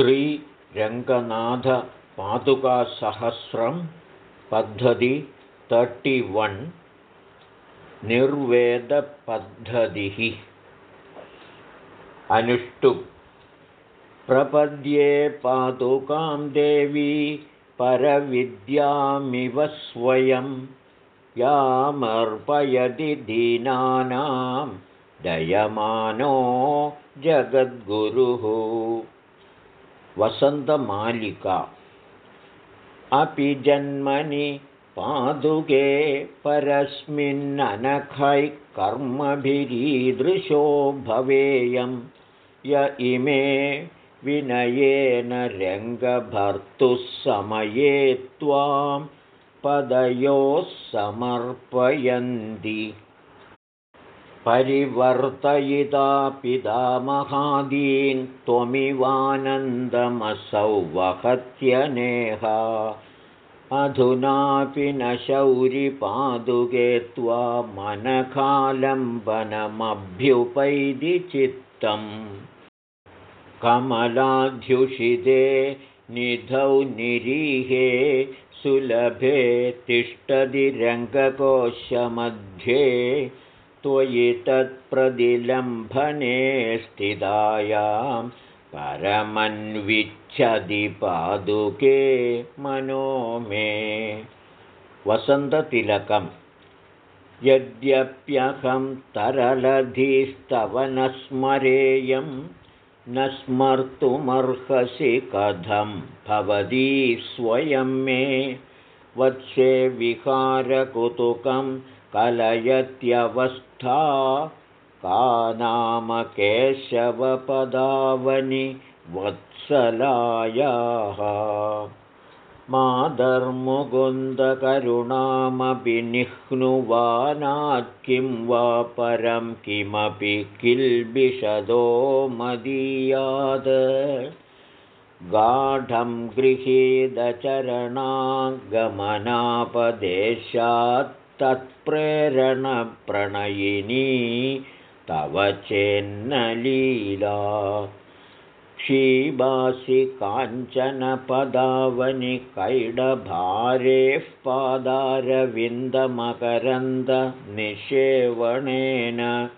श्रीरङ्गनाथपादुकासहस्रं पद्धति तर्टिवन् निर्वेदपद्धतिः. अनुष्टु प्रपद्ये पादुकां देवी परविद्यामिव स्वयं। यामर्पयति दीनानां। दयमानो जगद्गुरुः वसन्तमालिका। अपि जन्मनि पादुके परस्मिन्ननखैः कर्मभिरीदृशो भवेयं। य इमे विनयेन रङ्गभर्तुः समये त्वां पदयोः समर्पयन्ति परिवर्तयिता पितामहादीन् त्वमिवानन्दमसौ वहत्यनेहा अधुनापि न शौरिपादुके त्वामनकालम्बनमभ्युपैति चित्तम्। कमलाध्युषिते निधौ निरीहे सुलभे तिष्ठति रङ्गकोशमध्ये त्वयि तत्प्रतिलम्भने स्थितायां परमन्विच्छति पादुके मनो मे। वसन्ततिलकम्। यद्यप्यहं तरलधिस्तव न स्मरेयं न स्मर्तुमर्हसि कथं भवती स्वयं मे। वत्से विहारकुतुकं कलयत्यवस्था का नाम केशवपदावनि वत्सलायाः। निह्नुवानात् किं वा परं किमपि किल्बिषदो मदीयात्। गाढं गृहीतचरणागमनापदेशात् तत्प्रेरणप्रणयिनी तव चेन्नलीला। क्षीबासि काञ्चनपदावनि कैडभारेः पादारविन्दमकरन्दनिषेवणेन।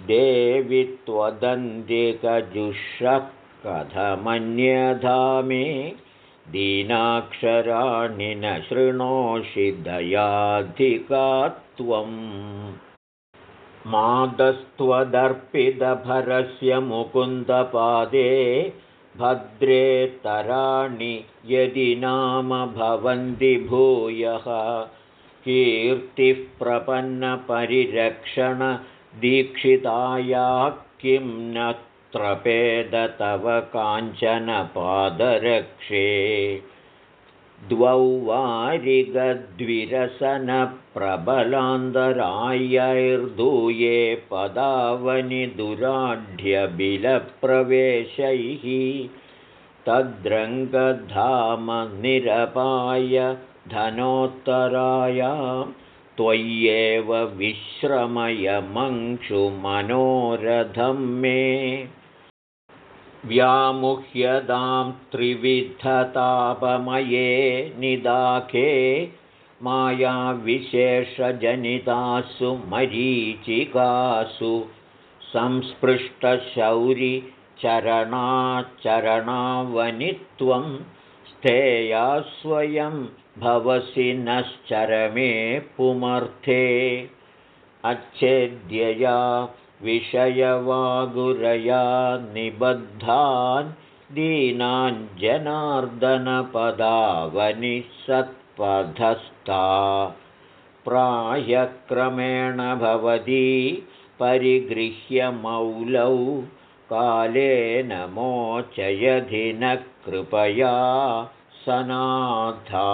देवि त्वदन्तिकजुषः कथमन्यधा मे दीनाक्षराणि न शृणोषि दयाधिका त्वम् मादस्त्वदर्पितभरस्य मुकुन्दपादे भद्रेतराणि यदि नाम भवन्ति भूयः। कीर्तिः प्रपन्नपरिरक्षणदीक्षिताया किं न त्रपेद तव काञ्चनपादरक्षे द्वौ वारिगद्विरसनप्रबलान्तरायैर्दूये पदावनि दुराढ्यबिलप्रवेशैः तद्रङ्गधामनिरपाय धनोत्तरायां त्वय्येव विश्रमयमङ्क्षुमनोरथं मे व्यामुह्यदां त्रिविधतापमये निदाखे मायाविशेषजनितासु मरीचिकासु संस्पृष्टशौरिचरणाचरणावनित्वं स्थेया स्वयं भवसि नश्चरमे पुमर्थे अच्छेद्यया विषयवागुरया निबद्धान् दीनाञ्जनार्दनपदावनिसत्पथस्था प्रायक्रमेण भवती परिगृह्यमौलौ कालेन मोचयधिनकृपया सनाथा।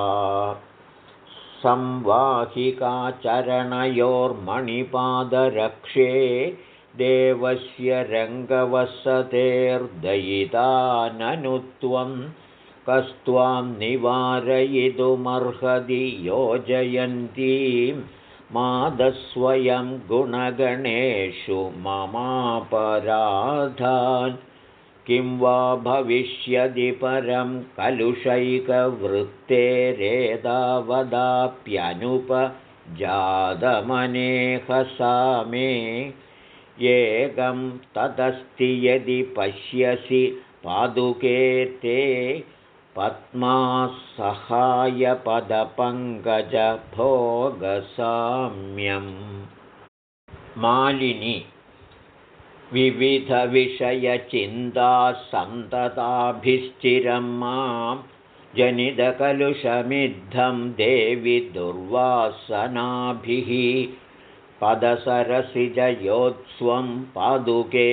संवाहिकाचरणयोर्मणिपादरक्षे देवस्य रङ्गवसतेर्दयिता ननु त्वं कस्त्वां निवारयितुमर्हति योजयन्तीं मादस्वयं गुणगणेषु ममापराधान्। किं वा भविष्यदि परं कलुषैकवृत्तेरेदावदाप्यनुपजातमनेहसा मे एकं तदस्ति यदि पश्यसि पादुके ते पद्मासहायपदपङ्कजभोगसाम्यम्। मालिनी विविधविषयचिन्तासन्तताभिश्चिरं मां जनितकलुषमिद्धं देवि दुर्वासनाभिः पदसरसिजयोत्स्वं पादुके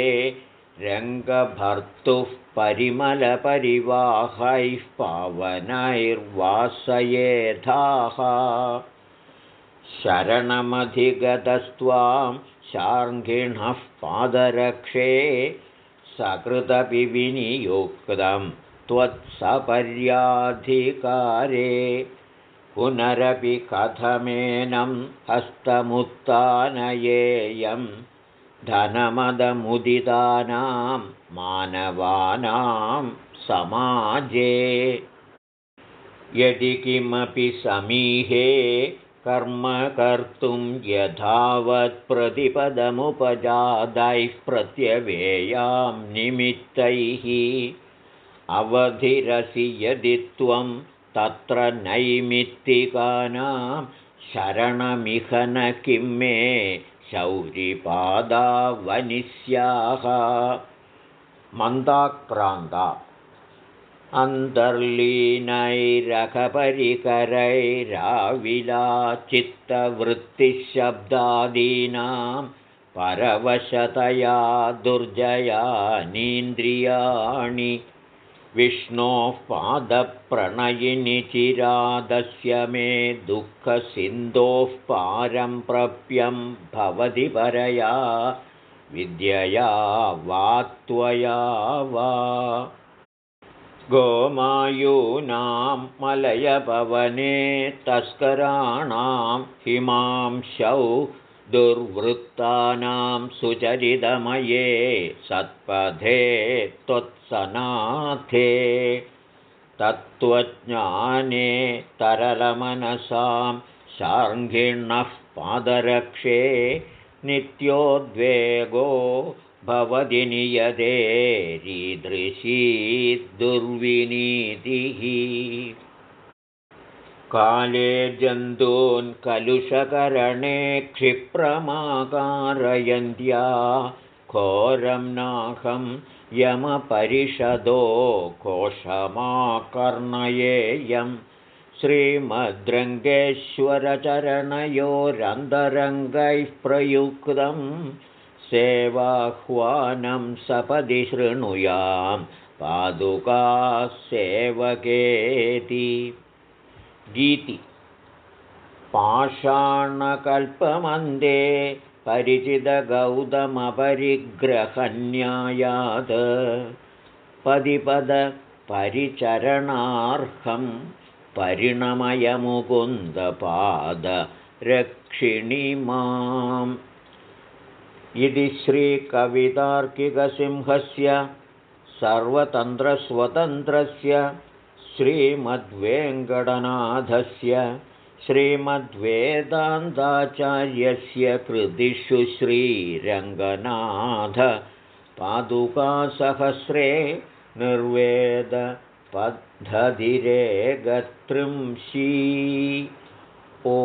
रङ्गभर्तुः परिमलपरिवाहैः पावनैर्वासयेथाः शरणमधिगतस्त्वां शार्ङ्गिणः पादरक्षे सकृदपि विनियुक्तं त्वत्सपर्याधिकारे पुनरपि कथमेनं हस्तमुत्तानयेयं धनमदमुदितानां मानवानां समाजे। यदि किमपि समीहे कर्म कर्तुं यथावत्प्रतिपदमुपजातैः प्रत्यवेयां निमित्तैः अवधिरसि यदि त्वं तत्र नैमित्तिकानां शरणमिह न किं मे शौरिपादा वनिष्याः। मन्दाक्रान्ता। अन्तर्लीनैरखपरिकरैराविलाचित्तवृत्तिशब्दादीनां परवशतया दुर्जयानीन्द्रियाणि विष्णोः पादप्रणयिनि चिरादस्य मे दुःखसिन्धोः पारं प्रप्यं भवति परया। विद्यया वा त्वया वा। गोमायूनां मलयपवने तस्कराणां हिमांशौ दुर्वृत्तानां सुचरितमये सत्पथे त्वत्सनाथे। तत्त्वज्ञाने तरलमनसां शार्ङ्गिणः पादरक्षे नित्योद्वेगो भवति नियतेरीदृशी दुर्विनीतिः काले जन्तून् कलुषकरणे क्षिप्रमाकारयन्त्या। घोरं नाहं यमपरिषदो घोषमाकर्णयेयं। श्रीमद्रङ्गेश्वरचरणयोरन्तरङ्गैः प्रयुक्तम् सेवाह्वानं सपदि शृणुयां पादुकासेवकेति गीति। पाषाणकल्पमन्दे परिचितगौतमपरिग्रहन्यायात्। पदिपदपरिचरणार्हं माम् इति श्रीकवितार्किकसिंहस्य सर्वतन्त्रस्वतन्त्रस्य श्रीमद्वेङ्कटनाथस्य श्रीमद्वेदान्ताचार्यस्य कृतिषु श्रीरङ्गनाथपादुकासहस्रे निर्वेदपद्धतिरेगतृंशी ओ